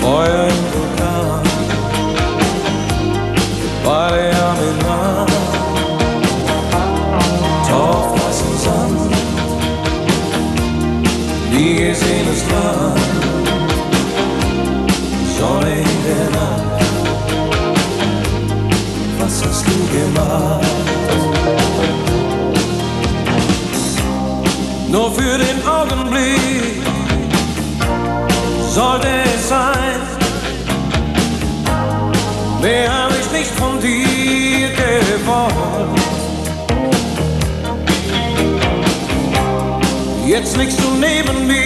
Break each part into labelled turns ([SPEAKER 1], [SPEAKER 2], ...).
[SPEAKER 1] Feuer im Vulkan, Body am Elan, Torfweißen Sand, nie gesehenes Land, Sonne in der Nacht, was hast du gemacht? Nur für den Augenblick sollte es sein. Mehr habe ich nicht von dir gewollt. Jetzt liegst du neben mir.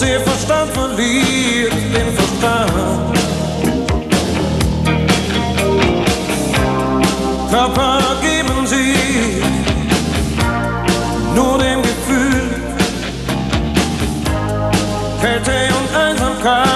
[SPEAKER 1] und der Verstand verliert den Verstand. Körper geben sie nur dem Gefühl, Kälte und Einsamkeit.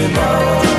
[SPEAKER 1] tomorrow.